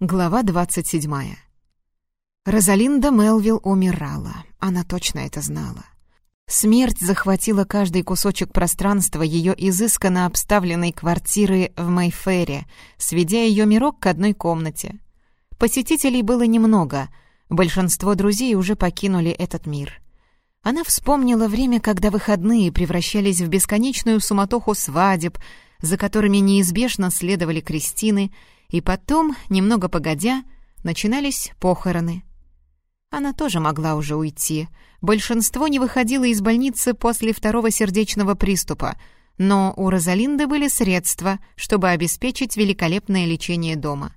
Глава 27. Розалинда Мелвилл умирала. Она точно это знала. Смерть захватила каждый кусочек пространства ее изысканно обставленной квартиры в Майфере, сведя ее мирок к одной комнате. Посетителей было немного, большинство друзей уже покинули этот мир. Она вспомнила время, когда выходные превращались в бесконечную суматоху свадеб, за которыми неизбежно следовали крестины — и потом, немного погодя, начинались похороны. Она тоже могла уже уйти. Большинство не выходило из больницы после второго сердечного приступа, но у Розалинды были средства, чтобы обеспечить великолепное лечение дома.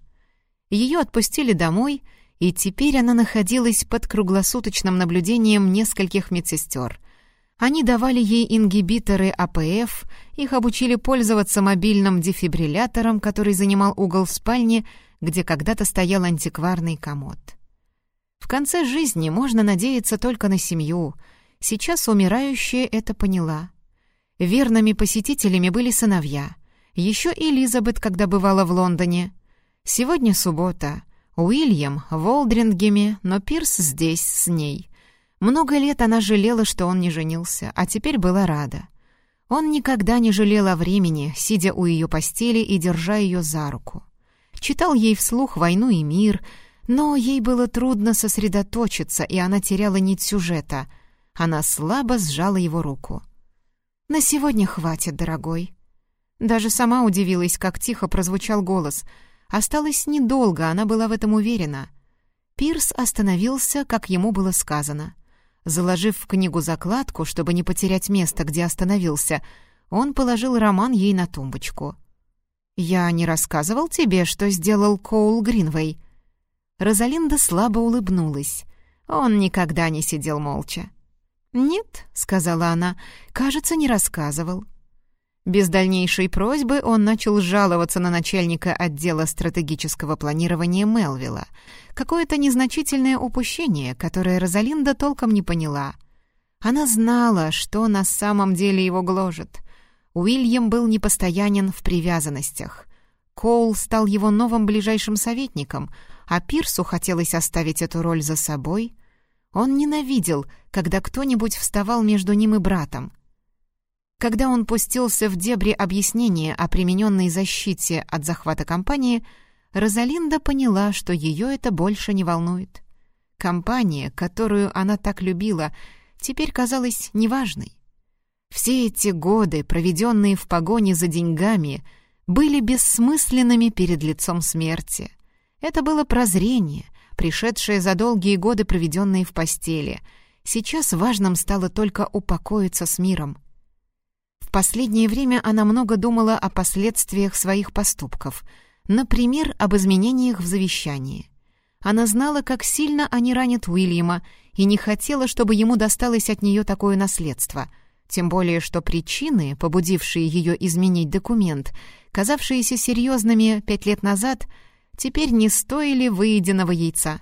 Ее отпустили домой, и теперь она находилась под круглосуточным наблюдением нескольких медсестер — они давали ей ингибиторы АПФ, их обучили пользоваться мобильным дефибриллятором, который занимал угол в спальне, где когда-то стоял антикварный комод. В конце жизни можно надеяться только на семью. Сейчас умирающая это поняла. Верными посетителями были сыновья. Еще Элизабет, когда бывала в Лондоне. Сегодня суббота. Уильям в Олдрингеме, но Пирс здесь с ней. Много лет она жалела, что он не женился, а теперь была рада. Он никогда не жалел о времени, сидя у ее постели и держа ее за руку. Читал ей вслух «Войну и мир», но ей было трудно сосредоточиться, и она теряла нить сюжета. Она слабо сжала его руку. «На сегодня хватит, дорогой». Даже сама удивилась, как тихо прозвучал голос. Осталось недолго, она была в этом уверена. Пирс остановился, как ему было сказано. Заложив в книгу закладку, чтобы не потерять место, где остановился, он положил роман ей на тумбочку. «Я не рассказывал тебе, что сделал Коул Гринвей?» Розалинда слабо улыбнулась. Он никогда не сидел молча. «Нет», — сказала она, — «кажется, не рассказывал». Без дальнейшей просьбы он начал жаловаться на начальника отдела стратегического планирования Мелвилла. Какое-то незначительное упущение, которое Розалинда толком не поняла. Она знала, что на самом деле его гложет. Уильям был непостоянен в привязанностях. Коул стал его новым ближайшим советником, а Пирсу хотелось оставить эту роль за собой. Он ненавидел, когда кто-нибудь вставал между ним и братом — когда он пустился в дебри объяснения о примененной защите от захвата компании, Розалинда поняла, что ее это больше не волнует. Компания, которую она так любила, теперь казалась неважной. Все эти годы, проведенные в погоне за деньгами, были бессмысленными перед лицом смерти. Это было прозрение, пришедшее за долгие годы, проведенные в постели. Сейчас важным стало только упокоиться с миром — в последнее время она много думала о последствиях своих поступков, например, об изменениях в завещании. Она знала, как сильно они ранят Уильяма, и не хотела, чтобы ему досталось от нее такое наследство, тем более что причины, побудившие ее изменить документ, казавшиеся серьезными пять лет назад, теперь не стоили выеденного яйца.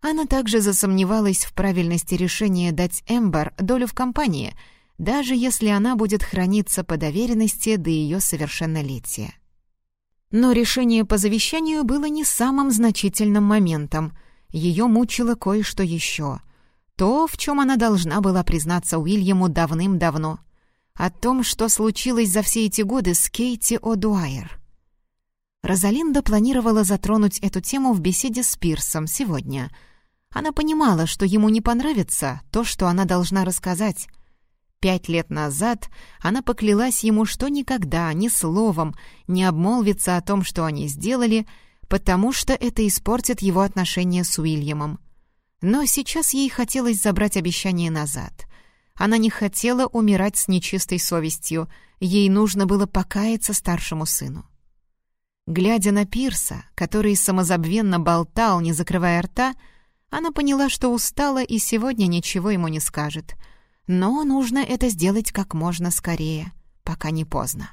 Она также засомневалась в правильности решения дать Эмбер долю в компании — даже если она будет храниться по доверенности до ее совершеннолетия. Но решение по завещанию было не самым значительным моментом. Ее мучило кое-что еще. То, в чем она должна была признаться Уильяму давным-давно. О том, что случилось за все эти годы с Кейти О'Дуайер. Розалинда планировала затронуть эту тему в беседе с Пирсом сегодня. Она понимала, что ему не понравится то, что она должна рассказать, Пять лет назад она поклялась ему, что никогда, ни словом, не обмолвится о том, что они сделали, потому что это испортит его отношения с Уильямом. Но сейчас ей хотелось забрать обещание назад. Она не хотела умирать с нечистой совестью, ей нужно было покаяться старшему сыну. Глядя на Пирса, который самозабвенно болтал, не закрывая рта, она поняла, что устала и сегодня ничего ему не скажет — но нужно это сделать как можно скорее, пока не поздно.